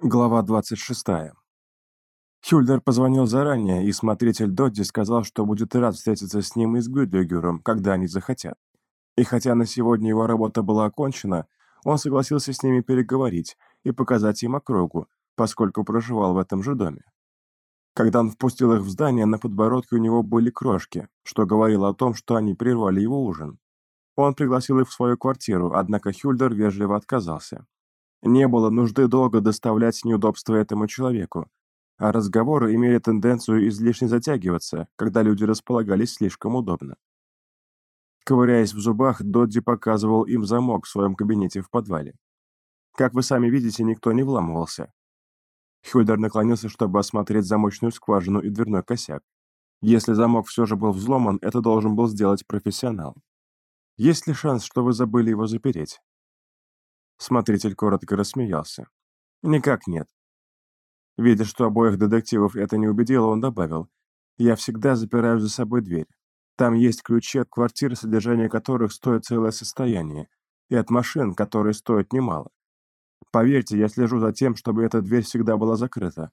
Глава 26. Хюльдер позвонил заранее, и смотритель Додди сказал, что будет рад встретиться с ним и с Гюдлигером, когда они захотят. И хотя на сегодня его работа была окончена, он согласился с ними переговорить и показать им округу, поскольку проживал в этом же доме. Когда он впустил их в здание, на подбородке у него были крошки, что говорило о том, что они прервали его ужин. Он пригласил их в свою квартиру, однако Хюльдер вежливо отказался. Не было нужды долго доставлять неудобства этому человеку, а разговоры имели тенденцию излишне затягиваться, когда люди располагались слишком удобно. Ковыряясь в зубах, Додди показывал им замок в своем кабинете в подвале. Как вы сами видите, никто не вламывался. Хюльдер наклонился, чтобы осмотреть замочную скважину и дверной косяк. Если замок все же был взломан, это должен был сделать профессионал. Есть ли шанс, что вы забыли его запереть? Смотритель коротко рассмеялся. «Никак нет». Видя, что обоих детективов это не убедило, он добавил, «Я всегда запираю за собой дверь. Там есть ключи от квартир, содержание которых стоит целое состояние, и от машин, которые стоят немало. Поверьте, я слежу за тем, чтобы эта дверь всегда была закрыта.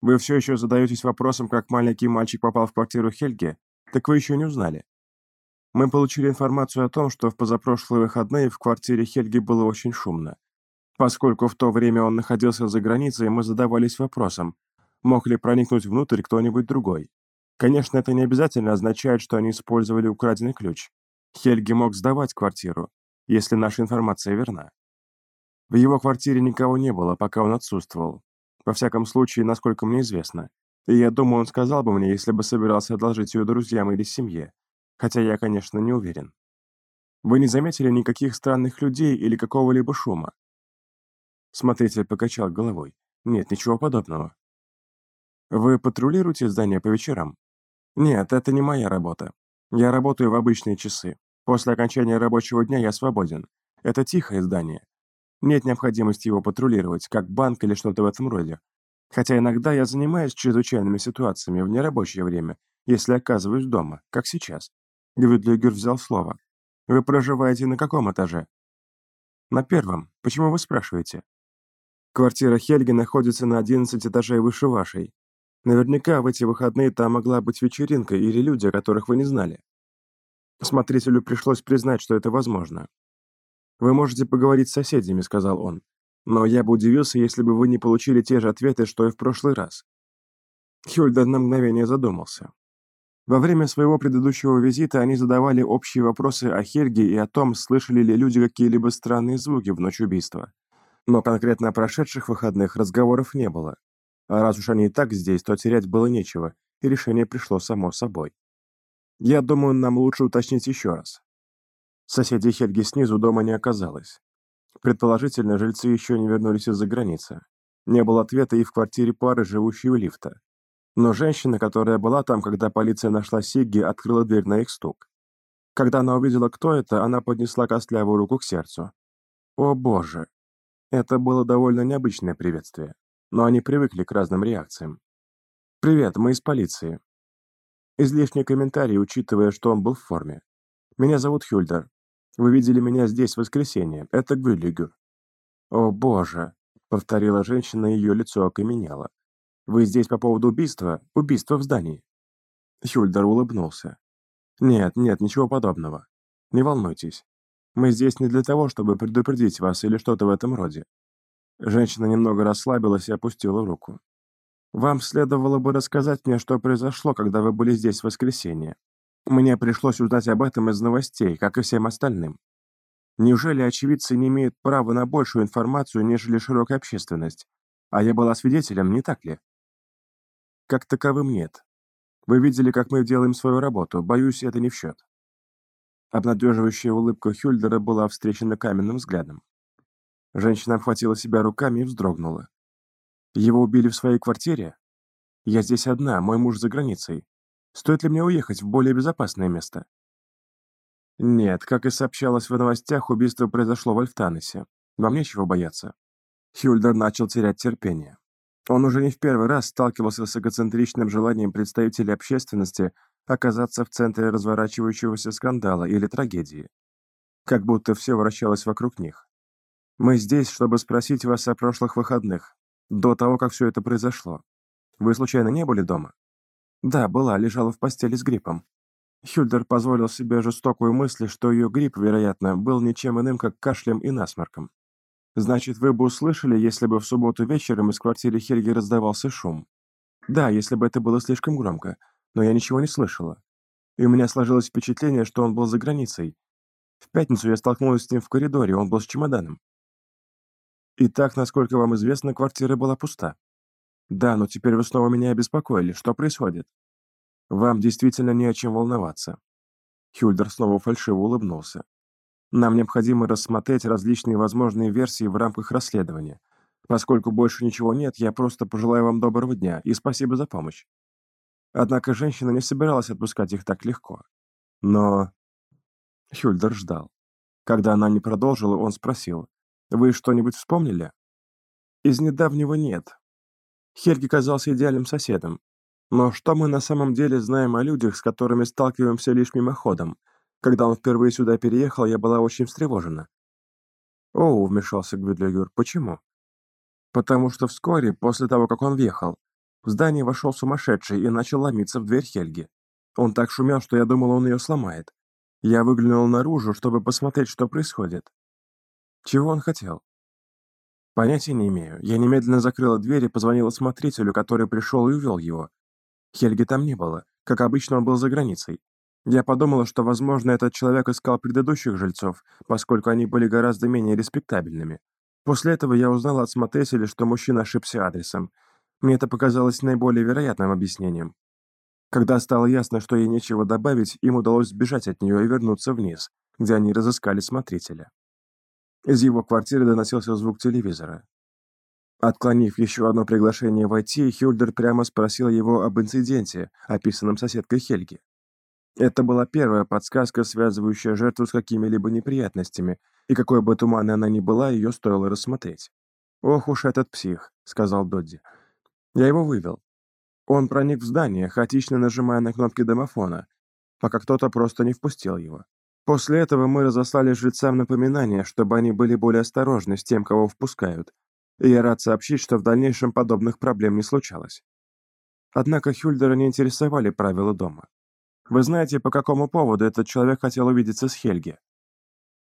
Вы все еще задаетесь вопросом, как маленький мальчик попал в квартиру Хельги? Так вы еще не узнали. Мы получили информацию о том, что в позапрошлые выходные в квартире Хельги было очень шумно. Поскольку в то время он находился за границей, мы задавались вопросом, мог ли проникнуть внутрь кто-нибудь другой. Конечно, это не обязательно означает, что они использовали украденный ключ. Хельги мог сдавать квартиру, если наша информация верна. В его квартире никого не было, пока он отсутствовал. Во всяком случае, насколько мне известно. И я думаю, он сказал бы мне, если бы собирался одолжить ее друзьям или семье хотя я, конечно, не уверен. Вы не заметили никаких странных людей или какого-либо шума? Смотритель покачал головой. Нет, ничего подобного. Вы патрулируете здание по вечерам? Нет, это не моя работа. Я работаю в обычные часы. После окончания рабочего дня я свободен. Это тихое здание. Нет необходимости его патрулировать, как банк или что-то в этом роде. Хотя иногда я занимаюсь чрезвычайными ситуациями в нерабочее время, если оказываюсь дома, как сейчас. Гвюдлигер взял слово. «Вы проживаете на каком этаже?» «На первом. Почему вы спрашиваете?» «Квартира Хельги находится на 11 этажей выше вашей. Наверняка в эти выходные там могла быть вечеринка или люди, о которых вы не знали. Смотрителю пришлось признать, что это возможно. «Вы можете поговорить с соседями», — сказал он. «Но я бы удивился, если бы вы не получили те же ответы, что и в прошлый раз». Хюльдер на мгновение задумался. Во время своего предыдущего визита они задавали общие вопросы о Хельге и о том, слышали ли люди какие-либо странные звуки в ночь убийства. Но конкретно о прошедших выходных разговоров не было. А раз уж они и так здесь, то терять было нечего, и решение пришло само собой. Я думаю, нам лучше уточнить еще раз. Соседей Хельги снизу дома не оказалось. Предположительно, жильцы еще не вернулись из-за границы. Не было ответа и в квартире пары, живущей у лифта. Но женщина, которая была там, когда полиция нашла Сигги, открыла дверь на их стук. Когда она увидела, кто это, она поднесла костлявую руку к сердцу. О боже! Это было довольно необычное приветствие, но они привыкли к разным реакциям. «Привет, мы из полиции». Излишний комментарий, учитывая, что он был в форме. «Меня зовут Хюльдер. Вы видели меня здесь в воскресенье. Это Гвюллигер». «О боже!» — повторила женщина, ее лицо окаменело. Вы здесь по поводу убийства? Убийства в здании?» Хюльдер улыбнулся. «Нет, нет, ничего подобного. Не волнуйтесь. Мы здесь не для того, чтобы предупредить вас или что-то в этом роде». Женщина немного расслабилась и опустила руку. «Вам следовало бы рассказать мне, что произошло, когда вы были здесь в воскресенье. Мне пришлось узнать об этом из новостей, как и всем остальным. Неужели очевидцы не имеют права на большую информацию, нежели широкая общественность? А я была свидетелем, не так ли?» Как таковым нет. Вы видели, как мы делаем свою работу. Боюсь, это не в счет. Обнадеживающая улыбка Хюльдера была встречена каменным взглядом. Женщина обхватила себя руками и вздрогнула. Его убили в своей квартире? Я здесь одна, мой муж за границей. Стоит ли мне уехать в более безопасное место? Нет, как и сообщалось в новостях, убийство произошло в Альфтанесе. Вам нечего бояться. Хюльдер начал терять терпение. Он уже не в первый раз сталкивался с эгоцентричным желанием представителей общественности оказаться в центре разворачивающегося скандала или трагедии. Как будто все вращалось вокруг них. «Мы здесь, чтобы спросить вас о прошлых выходных. До того, как все это произошло. Вы случайно не были дома? Да, была, лежала в постели с гриппом. Хюльдер позволил себе жестокую мысль, что ее грипп, вероятно, был ничем иным, как кашлем и насморком. Значит, вы бы услышали, если бы в субботу вечером из квартиры Хельги раздавался шум. Да, если бы это было слишком громко, но я ничего не слышала. И у меня сложилось впечатление, что он был за границей. В пятницу я столкнулась с ним в коридоре, он был с чемоданом. Итак, насколько вам известно, квартира была пуста. Да, но теперь вы снова меня обеспокоили. Что происходит? Вам действительно не о чем волноваться. Хюльдер снова фальшиво улыбнулся. Нам необходимо рассмотреть различные возможные версии в рамках расследования. Поскольку больше ничего нет, я просто пожелаю вам доброго дня и спасибо за помощь. Однако женщина не собиралась отпускать их так легко. Но... Хюльдер ждал. Когда она не продолжила, он спросил, «Вы что-нибудь вспомнили?» «Из недавнего нет. Хельги казался идеальным соседом. Но что мы на самом деле знаем о людях, с которыми сталкиваемся лишь мимоходом? Когда он впервые сюда переехал, я была очень встревожена. «О», — вмешался Гвидлегюр, — «почему?» «Потому что вскоре, после того, как он въехал, в здание вошел сумасшедший и начал ломиться в дверь Хельги. Он так шумел, что я думал, он ее сломает. Я выглянул наружу, чтобы посмотреть, что происходит. Чего он хотел? Понятия не имею. Я немедленно закрыла дверь и позвонила смотрителю, который пришел и увел его. Хельги там не было. Как обычно, он был за границей. Я подумала, что, возможно, этот человек искал предыдущих жильцов, поскольку они были гораздо менее респектабельными. После этого я узнала от смотрителя, что мужчина ошибся адресом. Мне это показалось наиболее вероятным объяснением. Когда стало ясно, что ей нечего добавить, им удалось сбежать от нее и вернуться вниз, где они разыскали смотрителя. Из его квартиры доносился звук телевизора. Отклонив еще одно приглашение войти, Хюльдер прямо спросил его об инциденте, описанном соседкой Хельги. Это была первая подсказка, связывающая жертву с какими-либо неприятностями, и какой бы туманной она ни была, ее стоило рассмотреть. «Ох уж этот псих», — сказал Додди. «Я его вывел. Он проник в здание, хаотично нажимая на кнопки домофона, пока кто-то просто не впустил его. После этого мы разослали жрецам напоминание, чтобы они были более осторожны с тем, кого впускают, и я рад сообщить, что в дальнейшем подобных проблем не случалось. Однако Хюльдера не интересовали правила дома. Вы знаете, по какому поводу этот человек хотел увидеться с Хельги?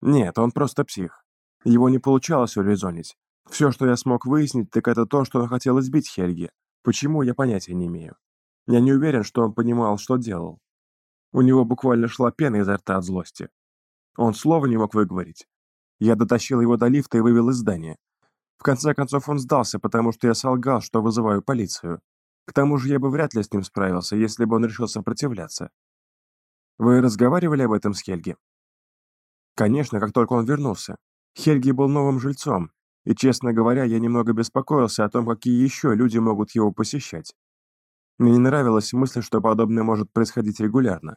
Нет, он просто псих. Его не получалось урезонить. Все, что я смог выяснить, так это то, что он хотел избить Хельги. Почему, я понятия не имею. Я не уверен, что он понимал, что делал. У него буквально шла пена изо рта от злости. Он слова не мог выговорить. Я дотащил его до лифта и вывел из здания. В конце концов он сдался, потому что я солгал, что вызываю полицию. К тому же я бы вряд ли с ним справился, если бы он решил сопротивляться. Вы разговаривали об этом с Хельги? Конечно, как только он вернулся. Хельги был новым жильцом, и, честно говоря, я немного беспокоился о том, какие еще люди могут его посещать. Мне не нравилась мысль, что подобное может происходить регулярно.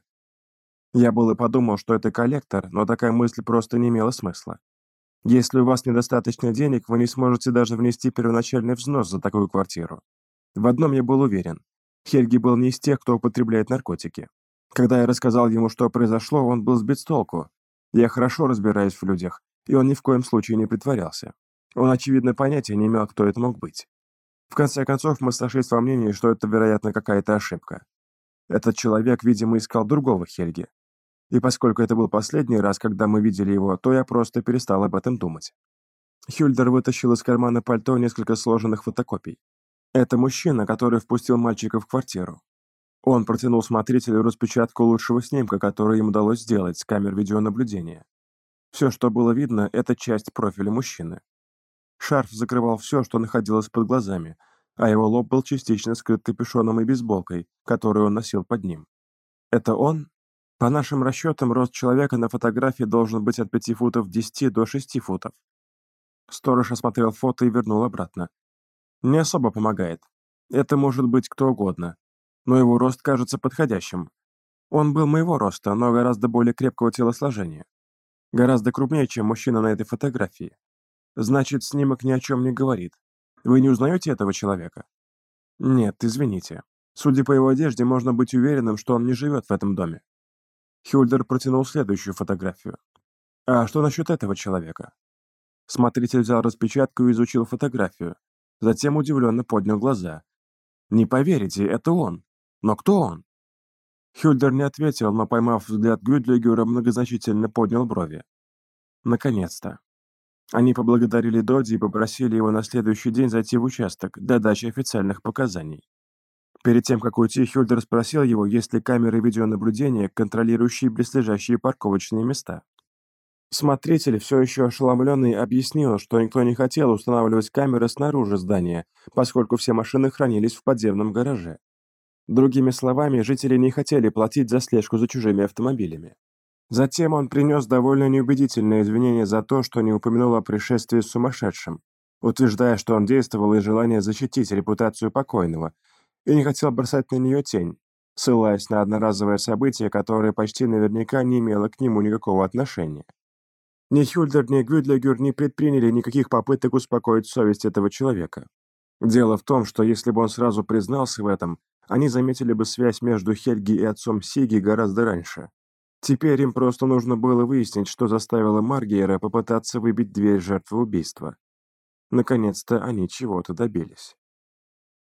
Я был и подумал, что это коллектор, но такая мысль просто не имела смысла. Если у вас недостаточно денег, вы не сможете даже внести первоначальный взнос за такую квартиру. В одном я был уверен. Хельги был не из тех, кто употребляет наркотики. Когда я рассказал ему, что произошло, он был сбит с толку. Я хорошо разбираюсь в людях, и он ни в коем случае не притворялся. Он, очевидно, понятия не имел, кто это мог быть. В конце концов, мы сошлись во мнении, что это, вероятно, какая-то ошибка. Этот человек, видимо, искал другого Хельги. И поскольку это был последний раз, когда мы видели его, то я просто перестал об этом думать. Хюльдер вытащил из кармана пальто несколько сложенных фотокопий. Это мужчина, который впустил мальчика в квартиру. Он протянул смотрителю распечатку лучшего снимка, который им удалось сделать с камер видеонаблюдения. Все, что было видно, это часть профиля мужчины. Шарф закрывал все, что находилось под глазами, а его лоб был частично скрыт капюшоном и бейсболкой, которую он носил под ним. Это он? По нашим расчетам, рост человека на фотографии должен быть от 5 футов 10 до 6 футов. Сторож осмотрел фото и вернул обратно. Не особо помогает. Это может быть кто угодно. Но его рост кажется подходящим. Он был моего роста, но гораздо более крепкого телосложения. Гораздо крупнее, чем мужчина на этой фотографии. Значит, снимок ни о чем не говорит. Вы не узнаете этого человека? Нет, извините. Судя по его одежде, можно быть уверенным, что он не живет в этом доме. Хюльдер протянул следующую фотографию. А что насчет этого человека? Смотритель взял распечатку и изучил фотографию. затем удивленно поднял глаза. «Не поверите, это он! Но кто он?» Хюльдер не ответил, но, поймав взгляд Гюдлигера, многозначительно поднял брови. Наконец-то. Они поблагодарили Доди и попросили его на следующий день зайти в участок для дачи официальных показаний. Перед тем, как уйти, Хюльдер спросил его, есть ли камеры видеонаблюдения, контролирующие близлежащие парковочные места. Смотритель, все еще ошеломленный, объяснил, что никто не хотел устанавливать камеры снаружи здания, поскольку все машины хранились в подземном гараже. Другими словами, жители не хотели платить за слежку за чужими автомобилями. Затем он принес довольно неубедительное извинение за то, что не упомянул о пришествии с сумасшедшим, утверждая, что он действовал из желания защитить репутацию покойного и не хотел бросать на нее тень, ссылаясь на одноразовое событие, которое почти наверняка не имело к нему никакого отношения. Ни Хюльдер, ни Гвюдлегер не предприняли никаких попыток успокоить совесть этого человека. Дело в том, что если бы он сразу признался в этом, они заметили бы связь между Хельги и отцом Сиги гораздо раньше. Теперь им просто нужно было выяснить, что заставило Маргейра попытаться выбить дверь жертвы убийства. Наконец-то они чего-то добились.